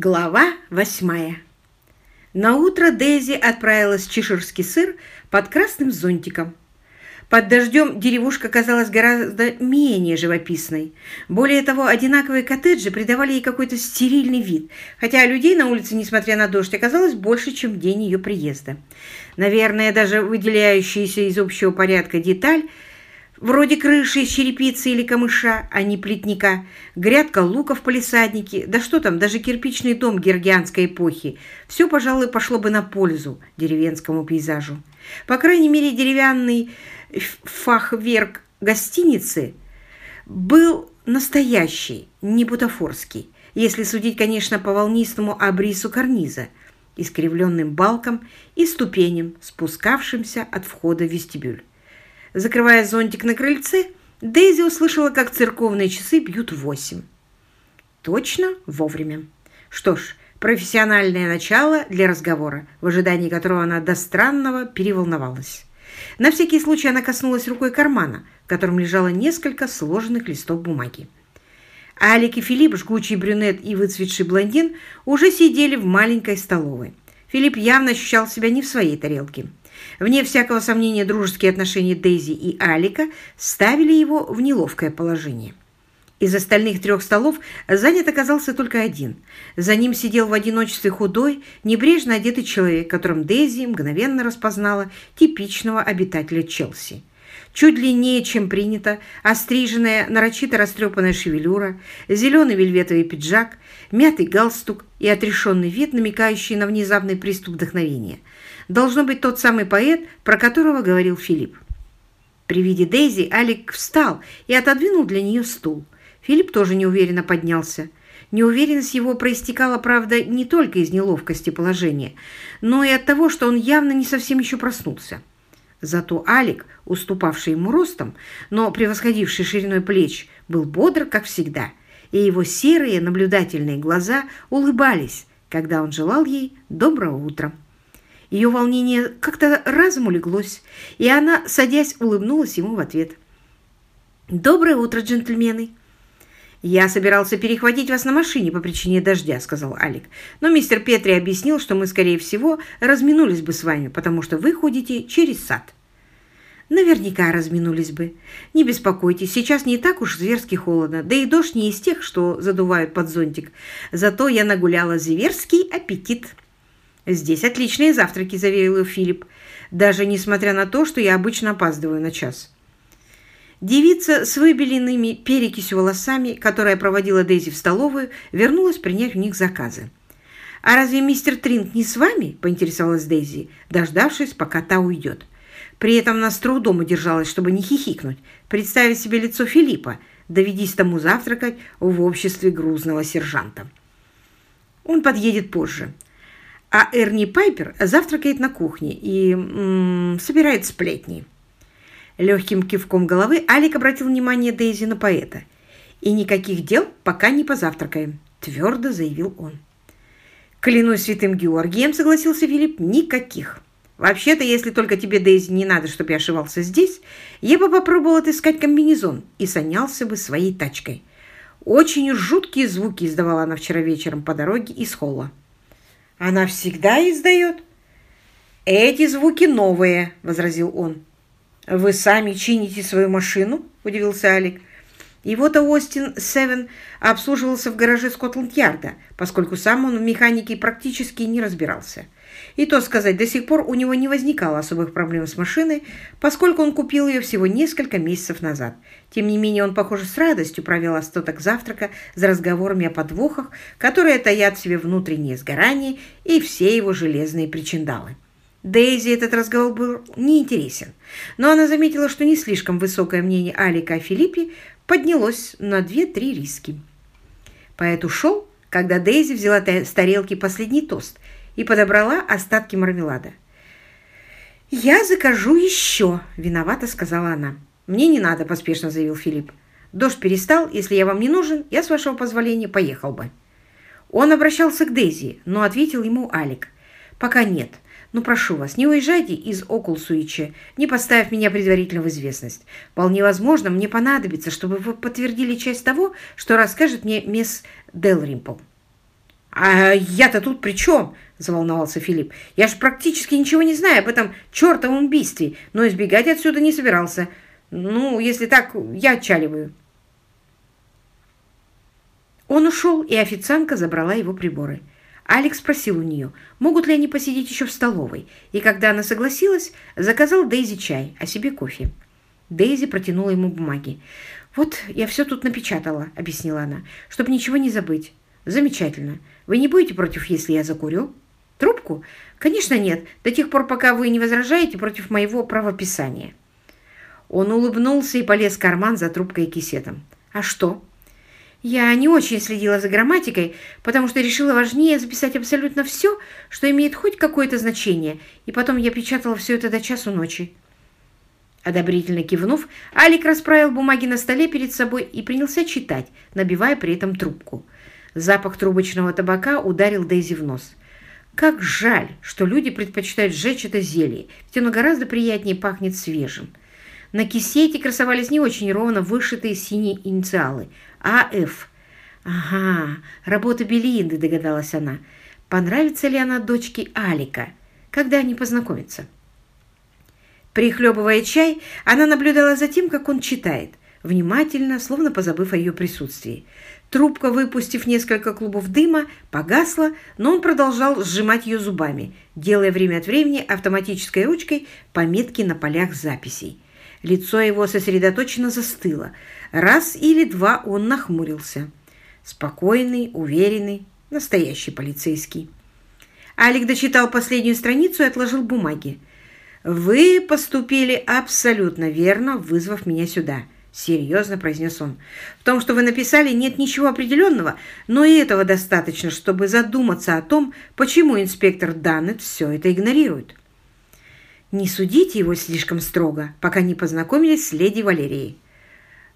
Глава восьмая. На утро Дейзи отправилась в чеширский сыр под красным зонтиком. Под дождем деревушка казалась гораздо менее живописной. Более того, одинаковые коттеджи придавали ей какой-то стерильный вид, хотя людей на улице, несмотря на дождь, оказалось больше, чем в день ее приезда. Наверное, даже выделяющаяся из общего порядка деталь – Вроде крыши из черепицы или камыша, а не плетника, грядка лука в палисаднике, да что там, даже кирпичный дом георгианской эпохи. Все, пожалуй, пошло бы на пользу деревенскому пейзажу. По крайней мере, деревянный фахверк гостиницы был настоящий, не бутафорский, если судить, конечно, по волнистому абрису карниза, искривленным балкам и ступеням, спускавшимся от входа в вестибюль. Закрывая зонтик на крыльце, Дейзи услышала, как церковные часы бьют восемь. Точно вовремя. Что ж, профессиональное начало для разговора, в ожидании которого она до странного переволновалась. На всякий случай она коснулась рукой кармана, в котором лежало несколько сложенных листов бумаги. Алик и Филипп, жгучий брюнет и выцветший блондин, уже сидели в маленькой столовой. Филипп явно ощущал себя не в своей тарелке. Вне всякого сомнения, дружеские отношения Дейзи и Алика ставили его в неловкое положение. Из остальных трех столов занят оказался только один. За ним сидел в одиночестве худой, небрежно одетый человек, которым Дейзи мгновенно распознала типичного обитателя Челси. Чуть длиннее, чем принято, остриженная, нарочито растрепанная шевелюра, зеленый вельветовый пиджак, мятый галстук и отрешенный вид, намекающий на внезапный приступ вдохновения – должно быть тот самый поэт, про которого говорил Филипп. При виде Дейзи Алик встал и отодвинул для нее стул. Филипп тоже неуверенно поднялся. Неуверенность его проистекала, правда, не только из неловкости положения, но и от того, что он явно не совсем еще проснулся. Зато Алик, уступавший ему ростом, но превосходивший шириной плеч, был бодр, как всегда, и его серые наблюдательные глаза улыбались, когда он желал ей доброго утра. Ее волнение как-то разом улеглось, и она, садясь, улыбнулась ему в ответ. «Доброе утро, джентльмены!» «Я собирался перехватить вас на машине по причине дождя», — сказал Алик. «Но мистер Петри объяснил, что мы, скорее всего, разминулись бы с вами, потому что вы ходите через сад». «Наверняка разминулись бы. Не беспокойтесь, сейчас не так уж зверски холодно, да и дождь не из тех, что задувают под зонтик. Зато я нагуляла зверский аппетит». «Здесь отличные завтраки», – заверил Филипп, «даже несмотря на то, что я обычно опаздываю на час». Девица с выбеленными перекисью волосами, которая проводила Дейзи в столовую, вернулась принять у них заказы. «А разве мистер Тринк не с вами?» – поинтересовалась Дейзи, дождавшись, пока та уйдет. При этом она с трудом удержалась, чтобы не хихикнуть, представить себе лицо Филиппа, доведись тому завтракать в обществе грузного сержанта. Он подъедет позже. А Эрни Пайпер завтракает на кухне и м -м, собирает сплетни. Легким кивком головы Алик обратил внимание Дейзи на поэта. «И никаких дел, пока не позавтракаем», – твердо заявил он. «Клянусь святым Георгием», – согласился Филипп, – «никаких. Вообще-то, если только тебе, Дейзи, не надо, чтобы я ошивался здесь, я бы попробовал отыскать комбинезон и санялся бы своей тачкой». Очень жуткие звуки издавала она вчера вечером по дороге из холла. Она всегда издает. Эти звуки новые, возразил он. Вы сами чините свою машину? Удивился Алик. Его-то Остин Севен обслуживался в гараже Скотланд-Ярда, поскольку сам он в механике практически не разбирался. И то сказать, до сих пор у него не возникало особых проблем с машиной, поскольку он купил ее всего несколько месяцев назад. Тем не менее, он, похоже, с радостью провел остаток завтрака за разговорами о подвохах, которые таят в себе внутреннее сгорание и все его железные причиндалы. Дейзи этот разговор был неинтересен, но она заметила, что не слишком высокое мнение Алика о Филиппе поднялось на две-три риски. Поэт ушел, когда Дейзи взяла с тарелки последний тост и подобрала остатки мармелада. «Я закажу еще», — виновата сказала она. «Мне не надо», — поспешно заявил Филипп. «Дождь перестал. Если я вам не нужен, я, с вашего позволения, поехал бы». Он обращался к Дейзи, но ответил ему Алик. «Пока нет. Но прошу вас, не уезжайте из Окулсуича, не поставив меня предварительно в известность. Вполне возможно, мне понадобится, чтобы вы подтвердили часть того, что расскажет мне мисс Делримпл». «А я-то тут при чем?» – заволновался Филипп. «Я же практически ничего не знаю об этом чертовом убийстве, но избегать отсюда не собирался. Ну, если так, я отчаливаю». Он ушел, и официантка забрала его приборы. Алекс спросил у нее, могут ли они посидеть еще в столовой, и когда она согласилась, заказал Дейзи чай, а себе кофе. Дейзи протянула ему бумаги. «Вот я все тут напечатала», — объяснила она, — «чтобы ничего не забыть». «Замечательно. Вы не будете против, если я закурю?» «Трубку?» «Конечно нет, до тех пор, пока вы не возражаете против моего правописания». Он улыбнулся и полез в карман за трубкой и кисетом. «А что?» Я не очень следила за грамматикой, потому что решила важнее записать абсолютно все, что имеет хоть какое-то значение, и потом я печатала все это до часу ночи. Одобрительно кивнув, Алик расправил бумаги на столе перед собой и принялся читать, набивая при этом трубку. Запах трубочного табака ударил Дейзи в нос. Как жаль, что люди предпочитают сжечь это зелье, ведь оно гораздо приятнее пахнет свежим. На кисете красовались не очень ровно вышитые синие инициалы – а.Ф. Ага, работа Белинды, догадалась она. Понравится ли она дочке Алика, когда они познакомятся? Прихлебывая чай, она наблюдала за тем, как он читает, внимательно, словно позабыв о ее присутствии. Трубка, выпустив несколько клубов дыма, погасла, но он продолжал сжимать ее зубами, делая время от времени автоматической ручкой пометки на полях записей. Лицо его сосредоточенно застыло. Раз или два он нахмурился. Спокойный, уверенный, настоящий полицейский. Алик дочитал последнюю страницу и отложил бумаги. «Вы поступили абсолютно верно, вызвав меня сюда», — серьезно произнес он. «В том, что вы написали, нет ничего определенного, но и этого достаточно, чтобы задуматься о том, почему инспектор Даннет все это игнорирует». Не судите его слишком строго, пока не познакомились с леди Валерией.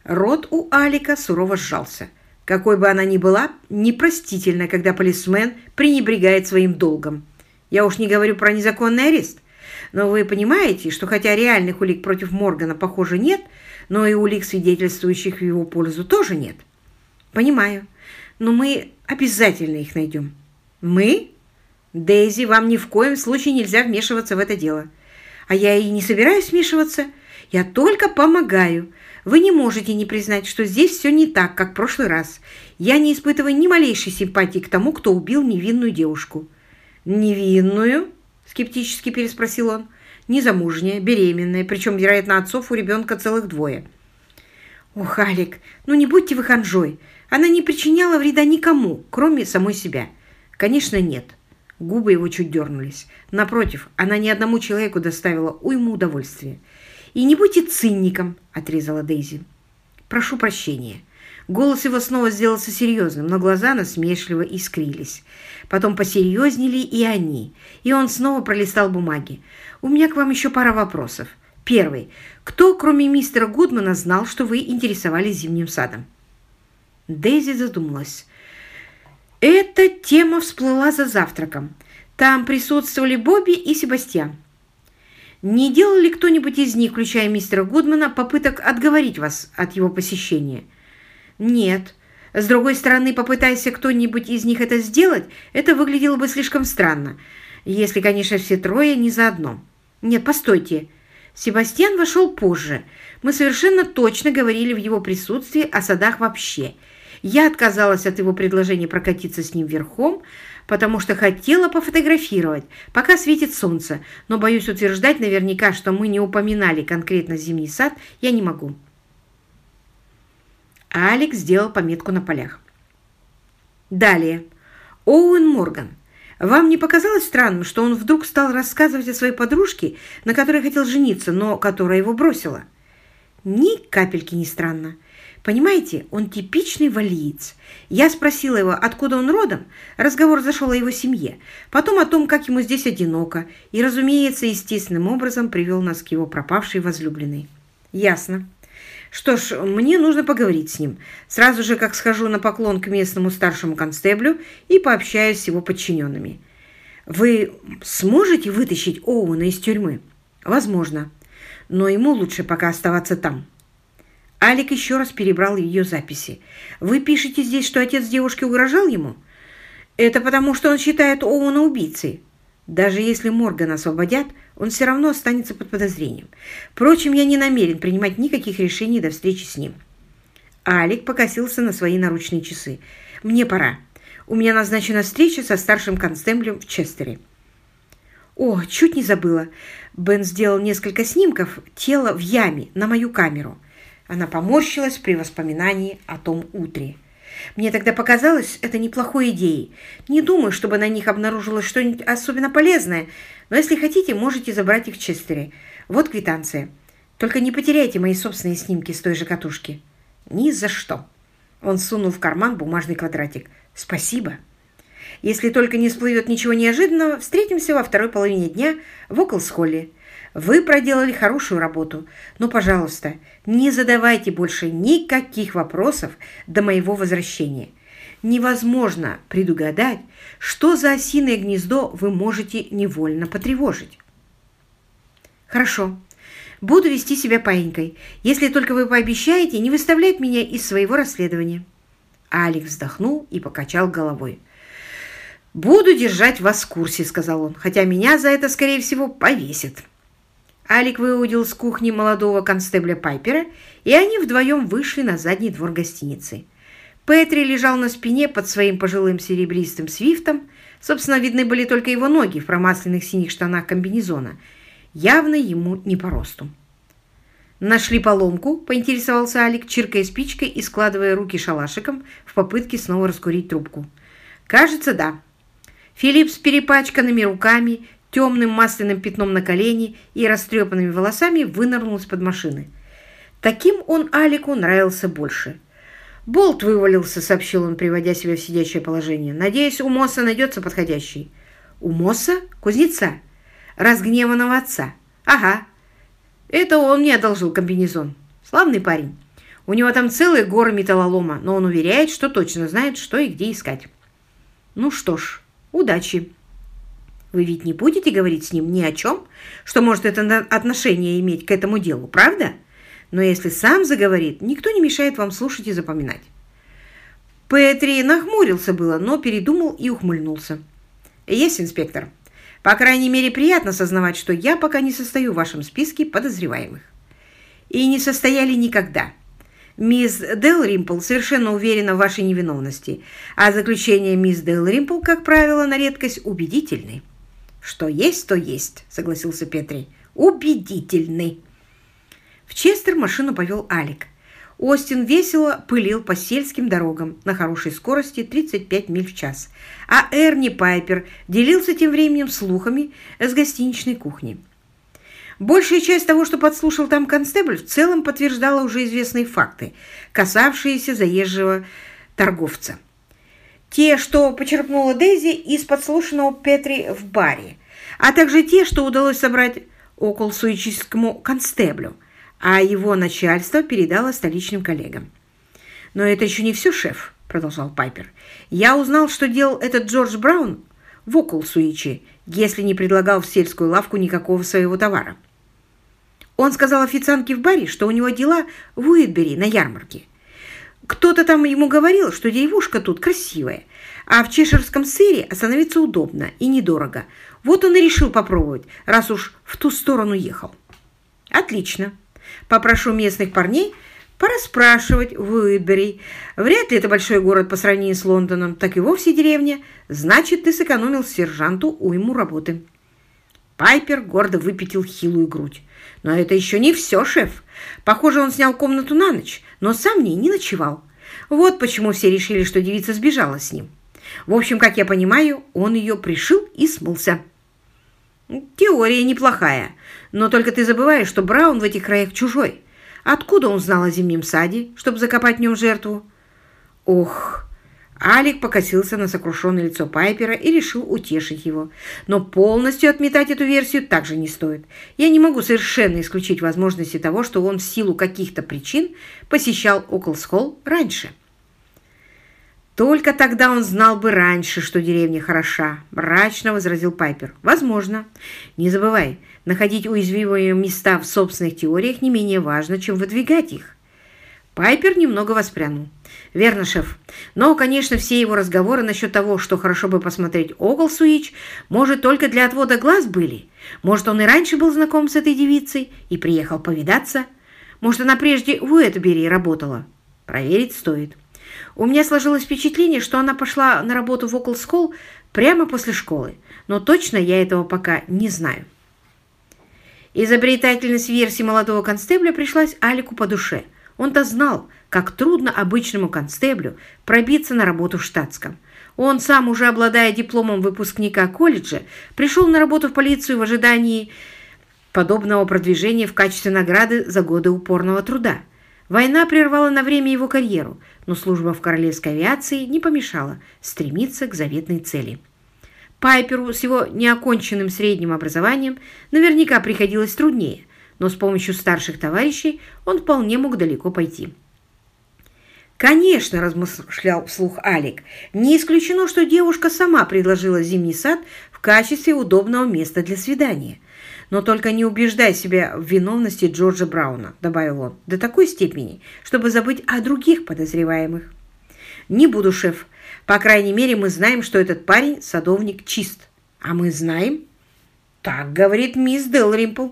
Рот у Алика сурово сжался. Какой бы она ни была, непростительно, когда полисмен пренебрегает своим долгом. Я уж не говорю про незаконный арест. Но вы понимаете, что хотя реальных улик против Моргана, похоже, нет, но и улик, свидетельствующих в его пользу, тоже нет. Понимаю. Но мы обязательно их найдем. Мы? Дейзи, вам ни в коем случае нельзя вмешиваться в это дело. А я и не собираюсь вмешиваться. Я только помогаю. Вы не можете не признать, что здесь все не так, как в прошлый раз. Я не испытываю ни малейшей симпатии к тому, кто убил невинную девушку». «Невинную?» – скептически переспросил он. «Незамужняя, беременная, причем, вероятно, отцов у ребенка целых двое». «Ох, Алик, ну не будьте вы ханжой. Она не причиняла вреда никому, кроме самой себя». «Конечно, нет». Губы его чуть дернулись. Напротив, она ни одному человеку доставила уйму удовольствия. «И не будьте цинником», — отрезала Дейзи. «Прошу прощения». Голос его снова сделался серьезным, но глаза насмешливо искрились. Потом посерьезнели и они, и он снова пролистал бумаги. «У меня к вам еще пара вопросов. Первый. Кто, кроме мистера Гудмана, знал, что вы интересовались зимним садом?» Дейзи задумалась. Эта тема всплыла за завтраком. Там присутствовали Бобби и Себастьян. Не делал ли кто-нибудь из них, включая мистера Гудмана, попыток отговорить вас от его посещения? Нет. С другой стороны, попытайся кто-нибудь из них это сделать, это выглядело бы слишком странно, если, конечно, все трое не заодно. Нет, постойте. Себастьян вошел позже. Мы совершенно точно говорили в его присутствии о садах вообще – я отказалась от его предложения прокатиться с ним верхом, потому что хотела пофотографировать, пока светит солнце, но боюсь утверждать наверняка, что мы не упоминали конкретно зимний сад, я не могу. Алекс сделал пометку на полях. Далее. Оуэн Морган. Вам не показалось странным, что он вдруг стал рассказывать о своей подружке, на которой хотел жениться, но которая его бросила? Ни капельки не странно. Понимаете, он типичный валиец. Я спросила его, откуда он родом. Разговор зашел о его семье. Потом о том, как ему здесь одиноко. И, разумеется, естественным образом привел нас к его пропавшей возлюбленной. Ясно. Что ж, мне нужно поговорить с ним. Сразу же, как схожу на поклон к местному старшему констеблю и пообщаюсь с его подчиненными. Вы сможете вытащить Оуэна из тюрьмы? Возможно. Но ему лучше пока оставаться там. Алик еще раз перебрал ее записи. «Вы пишете здесь, что отец девушки угрожал ему?» Это потому, что он считает Оуэна убийцей. Даже если Моргана освободят, он все равно останется под подозрением. Впрочем, я не намерен принимать никаких решений до встречи с ним. Алик покосился на свои наручные часы. «Мне пора. У меня назначена встреча со старшим констеблем в Честере». «О, чуть не забыла. Бен сделал несколько снимков тела в яме на мою камеру». Она поморщилась при воспоминании о том утре. Мне тогда показалось это неплохой идеей. Не думаю, чтобы на них обнаружилось что-нибудь особенно полезное, но если хотите, можете забрать их в Честере. Вот квитанция. Только не потеряйте мои собственные снимки с той же катушки. Ни за что. Он сунул в карман бумажный квадратик. Спасибо. Если только не всплывет ничего неожиданного, встретимся во второй половине дня в Оклс-Холле. Вы проделали хорошую работу, но, пожалуйста, не задавайте больше никаких вопросов до моего возвращения. Невозможно предугадать, что за осиное гнездо вы можете невольно потревожить. Хорошо. Буду вести себя паинькой, если только вы пообещаете не выставлять меня из своего расследования. Алекс вздохнул и покачал головой. «Буду держать вас в курсе», — сказал он, «хотя меня за это, скорее всего, повесят». Алик выудил с кухни молодого констебля Пайпера, и они вдвоем вышли на задний двор гостиницы. Петри лежал на спине под своим пожилым серебристым свифтом. Собственно, видны были только его ноги в промасленных синих штанах комбинезона. Явно ему не по росту. «Нашли поломку?» – поинтересовался Алик, чиркая спичкой и складывая руки шалашиком в попытке снова раскурить трубку. «Кажется, да». Филипп с перепачканными руками темным масляным пятном на колени и растрепанными волосами вынырнул из-под машины. Таким он Алику нравился больше. «Болт вывалился», — сообщил он, приводя себя в сидящее положение. «Надеюсь, у Мосса найдется подходящий». «У Мосса? Кузнеца? Разгневанного отца? Ага. Это он мне одолжил комбинезон. Славный парень. У него там целые горы металлолома, но он уверяет, что точно знает, что и где искать». «Ну что ж, удачи». Вы ведь не будете говорить с ним ни о чем, что может это отношение иметь к этому делу, правда? Но если сам заговорит, никто не мешает вам слушать и запоминать. Петри нахмурился было, но передумал и ухмыльнулся. «Есть, инспектор. По крайней мере, приятно сознавать, что я пока не состою в вашем списке подозреваемых. И не состояли никогда. Мисс Делримпл совершенно уверена в вашей невиновности, а заключения мисс Делримпл, как правило, на редкость убедительны». «Что есть, то есть», — согласился Петри. «Убедительный». В Честер машину повел Алик. Остин весело пылил по сельским дорогам на хорошей скорости 35 миль в час, а Эрни Пайпер делился тем временем слухами с гостиничной кухни. Большая часть того, что подслушал там констебль, в целом подтверждала уже известные факты, касавшиеся заезжего торговца. Те, что почерпнула Дейзи из подслушанного Петри в баре, а также те, что удалось собрать около суическому констеблю, а его начальство передало столичным коллегам. «Но это еще не все, шеф», — продолжал Пайпер. «Я узнал, что делал этот Джордж Браун в Околсуичи, если не предлагал в сельскую лавку никакого своего товара. Он сказал официантке в баре, что у него дела в Уитбери на ярмарке, кто-то там ему говорил, что деревушка тут красивая, а в чеширском сыре остановиться удобно и недорого. Вот он и решил попробовать, раз уж в ту сторону ехал. Отлично. Попрошу местных парней пораспрашивать в Уитбери. Вряд ли это большой город по сравнению с Лондоном, так и вовсе деревня. Значит, ты сэкономил сержанту уйму работы. Пайпер гордо выпятил хилую грудь. Но это еще не все, шеф. Похоже, он снял комнату на ночь, но сам в ней не ночевал. Вот почему все решили, что девица сбежала с ним. В общем, как я понимаю, он ее пришил и смылся. Теория неплохая, но только ты забываешь, что Браун в этих краях чужой. Откуда он знал о зимнем саде, чтобы закопать в нем жертву? Ох, Алик покосился на сокрушенное лицо Пайпера и решил утешить его. Но полностью отметать эту версию также не стоит. Я не могу совершенно исключить возможности того, что он в силу каких-то причин посещал Оклсхолл раньше. «Только тогда он знал бы раньше, что деревня хороша», – мрачно возразил Пайпер. «Возможно. Не забывай, находить уязвимые места в собственных теориях не менее важно, чем выдвигать их». Пайпер немного воспрянул. «Верно, шеф. Но, конечно, все его разговоры насчет того, что хорошо бы посмотреть Оглсуич, может, только для отвода глаз были. Может, он и раньше был знаком с этой девицей и приехал повидаться. Может, она прежде в Уэтбери работала. Проверить стоит. У меня сложилось впечатление, что она пошла на работу в Оклсколл прямо после школы, но точно я этого пока не знаю». Изобретательность версии молодого констебля пришлась Алику по душе. Он-то знал, как трудно обычному констеблю пробиться на работу в штатском. Он сам, уже обладая дипломом выпускника колледжа, пришел на работу в полицию в ожидании подобного продвижения в качестве награды за годы упорного труда. Война прервала на время его карьеру, но служба в королевской авиации не помешала стремиться к заветной цели. Пайперу с его неоконченным средним образованием наверняка приходилось труднее, но с помощью старших товарищей он вполне мог далеко пойти. «Конечно», – размышлял вслух Алик, – «не исключено, что девушка сама предложила зимний сад в качестве удобного места для свидания. Но только не убеждай себя в виновности Джорджа Брауна», – добавил он, – «до такой степени, чтобы забыть о других подозреваемых». «Не буду, шеф. По крайней мере, мы знаем, что этот парень – садовник чист». «А мы знаем?» «Так говорит мисс Делримпл».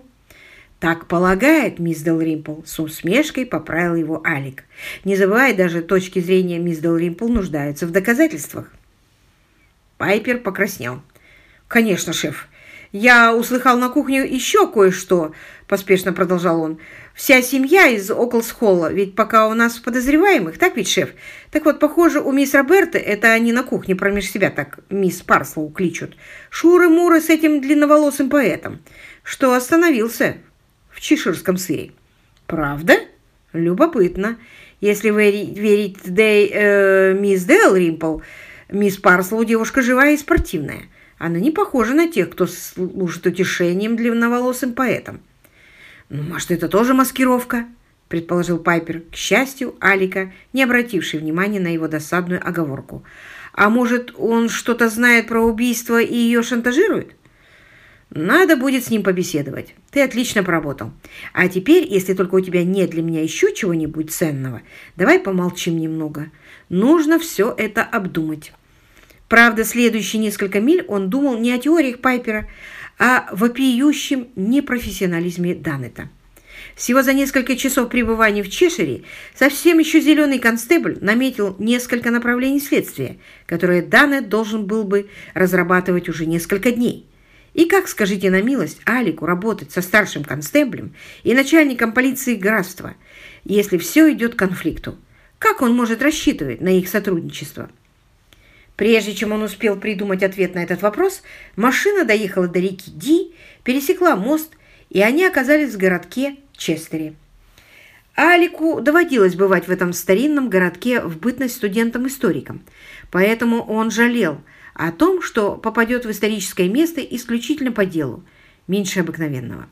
«Так полагает, мисс Делримпл», — с усмешкой поправил его Алик. «Не забывай, даже точки зрения мисс Делримпл нуждаются в доказательствах». Пайпер покраснел. «Конечно, шеф. Я услыхал на кухне еще кое-что», — поспешно продолжал он. «Вся семья из Оклсхолла, ведь пока у нас подозреваемых, так ведь, шеф? Так вот, похоже, у мисс Роберты, это они на кухне промеж себя так мисс Парслоу кличут, шуры-муры с этим длинноволосым поэтом, что остановился в чеширском сыре. Правда? Любопытно. Если вы верить э, мисс Дэл Римпл, мисс Парслоу девушка живая и спортивная. Она не похожа на тех, кто служит утешением длинноволосым поэтам. Ну, может, это тоже маскировка? предположил Пайпер, к счастью, Алика, не обративший внимания на его досадную оговорку. «А может, он что-то знает про убийство и ее шантажирует?» Надо будет с ним побеседовать. Ты отлично поработал. А теперь, если только у тебя нет для меня еще чего-нибудь ценного, давай помолчим немного. Нужно все это обдумать. Правда, следующие несколько миль он думал не о теориях Пайпера, а о вопиющем непрофессионализме Даннета. Всего за несколько часов пребывания в Чешире совсем еще зеленый констебль наметил несколько направлений следствия, которые Даннет должен был бы разрабатывать уже несколько дней. И как, скажите на милость, Алику работать со старшим констеблем и начальником полиции графства, если все идет к конфликту? Как он может рассчитывать на их сотрудничество? Прежде чем он успел придумать ответ на этот вопрос, машина доехала до реки Ди, пересекла мост, и они оказались в городке Честере. Алику доводилось бывать в этом старинном городке в бытность студентом-историком, поэтому он жалел – о том, что попадет в историческое место исключительно по делу, меньше обыкновенного.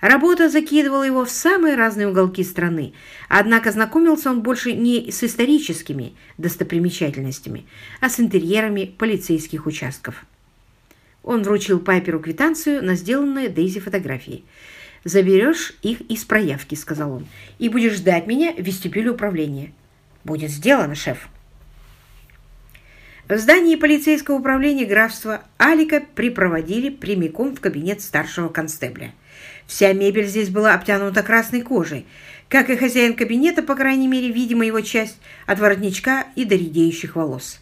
Работа закидывала его в самые разные уголки страны, однако знакомился он больше не с историческими достопримечательностями, а с интерьерами полицейских участков. Он вручил Пайперу квитанцию на сделанные Дейзи фотографии. «Заберешь их из проявки», — сказал он, — «и будешь ждать меня в вестибюле управления». «Будет сделано, шеф». В здании полицейского управления графства Алика припроводили прямиком в кабинет старшего констебля. Вся мебель здесь была обтянута красной кожей, как и хозяин кабинета, по крайней мере, видимо, его часть от воротничка и до редеющих волос.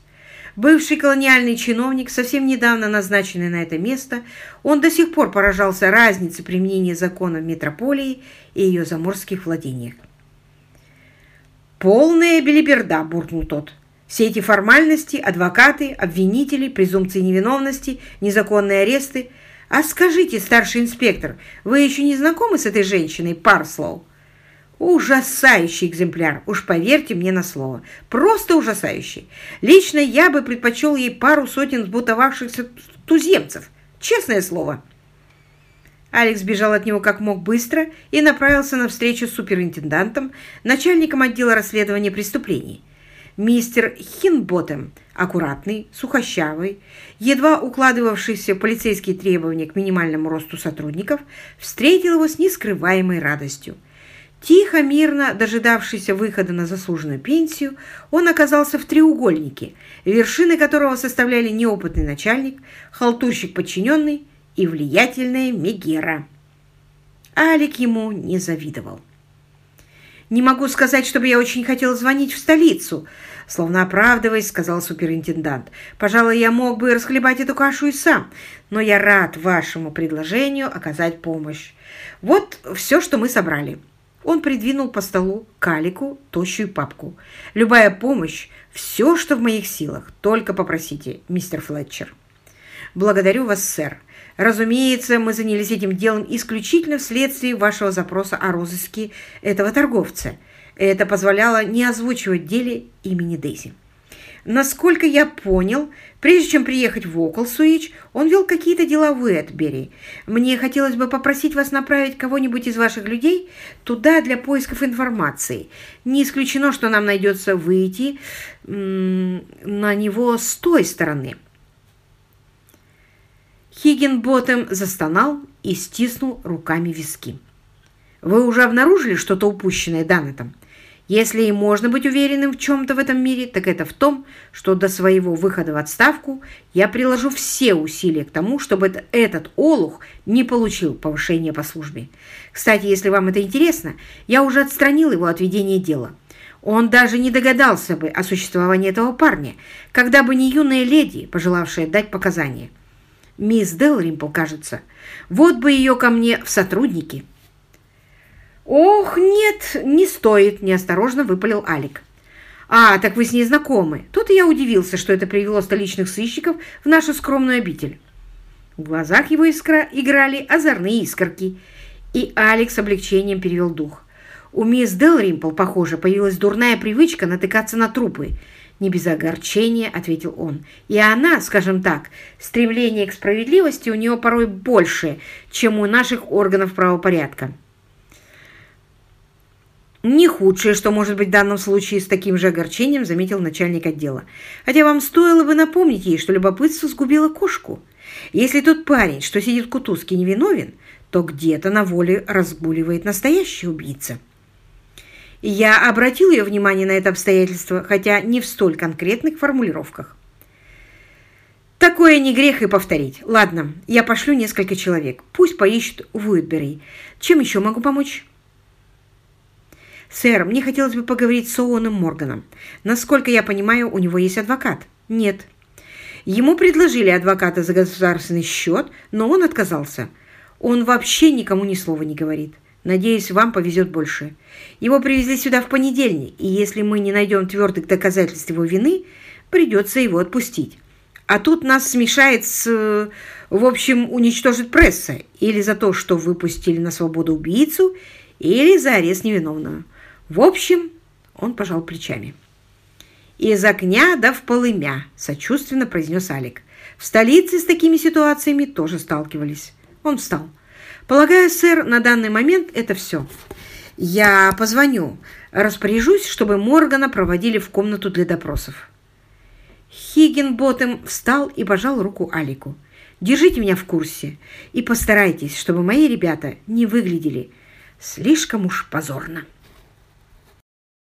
Бывший колониальный чиновник, совсем недавно назначенный на это место, он до сих пор поражался разнице применения закона в метрополии и ее заморских владениях. «Полная белиберда!» – буркнул тот. Все эти формальности, адвокаты, обвинители, презумпции невиновности, незаконные аресты. А скажите, старший инспектор, вы еще не знакомы с этой женщиной, Парслоу? Ужасающий экземпляр, уж поверьте мне на слово. Просто ужасающий. Лично я бы предпочел ей пару сотен сбутовавшихся туземцев. Честное слово. Алекс бежал от него как мог быстро и направился на встречу с суперинтендантом, начальником отдела расследования преступлений. Мистер Хинботем, аккуратный, сухощавый, едва укладывавшийся в полицейские требования к минимальному росту сотрудников, встретил его с нескрываемой радостью. Тихо, мирно дожидавшийся выхода на заслуженную пенсию, он оказался в треугольнике, вершины которого составляли неопытный начальник, халтурщик подчиненный и влиятельная Мегера. Алик ему не завидовал. «Не могу сказать, чтобы я очень хотел звонить в столицу», словно оправдываясь, сказал суперинтендант. «Пожалуй, я мог бы расхлебать эту кашу и сам, но я рад вашему предложению оказать помощь. Вот все, что мы собрали». Он придвинул по столу калику тощую папку. «Любая помощь, все, что в моих силах, только попросите, мистер Флетчер». «Благодарю вас, сэр. Разумеется, мы занялись этим делом исключительно вследствие вашего запроса о розыске этого торговца. Это позволяло не озвучивать деле имени Дейзи. Насколько я понял, прежде чем приехать в Оклсуич, он вел какие-то дела в Уэтбери. Мне хотелось бы попросить вас направить кого-нибудь из ваших людей туда для поисков информации. Не исключено, что нам найдется выйти на него с той стороны. Хиггинботтем застонал и стиснул руками виски. «Вы уже обнаружили что-то упущенное Даннетом? Если и можно быть уверенным в чем-то в этом мире, так это в том, что до своего выхода в отставку я приложу все усилия к тому, чтобы этот олух не получил повышение по службе. Кстати, если вам это интересно, я уже отстранил его от ведения дела». Он даже не догадался бы о существовании этого парня, когда бы не юная леди, пожелавшая дать показания мисс Делримпл, кажется. Вот бы ее ко мне в сотрудники». «Ох, нет, не стоит», – неосторожно выпалил Алик. «А, так вы с ней знакомы. Тут я удивился, что это привело столичных сыщиков в нашу скромную обитель». В глазах его искра играли озорные искорки, и Алик с облегчением перевел дух. У мисс Делримпл, похоже, появилась дурная привычка натыкаться на трупы – не без огорчения ответил он. И она, скажем так, стремление к справедливости у нее порой больше, чем у наших органов правопорядка. Не худшее, что может быть в данном случае с таким же огорчением, заметил начальник отдела. Хотя вам стоило бы напомнить ей, что любопытство сгубило кошку. Если тот парень, что сидит в кутузке, невиновен, то где-то на воле разгуливает настоящий убийца. Я обратил ее внимание на это обстоятельство, хотя не в столь конкретных формулировках. Такое не грех и повторить. Ладно, я пошлю несколько человек. Пусть поищут в Уитбери. Чем еще могу помочь? Сэр, мне хотелось бы поговорить с Оуэном Морганом. Насколько я понимаю, у него есть адвокат? Нет. Ему предложили адвоката за государственный счет, но он отказался. Он вообще никому ни слова не говорит. Надеюсь, вам повезет больше. Его привезли сюда в понедельник, и если мы не найдем твердых доказательств его вины, придется его отпустить. А тут нас смешает с... В общем, уничтожит пресса. Или за то, что выпустили на свободу убийцу, или за арест невиновного. В общем, он пожал плечами. «Из огня да в полымя», – сочувственно произнес Алик. «В столице с такими ситуациями тоже сталкивались». Он встал. Полагаю, сэр, на данный момент это все. Я позвоню, распоряжусь, чтобы Моргана проводили в комнату для допросов. Хиггинботтем встал и пожал руку Алику. «Держите меня в курсе и постарайтесь, чтобы мои ребята не выглядели слишком уж позорно».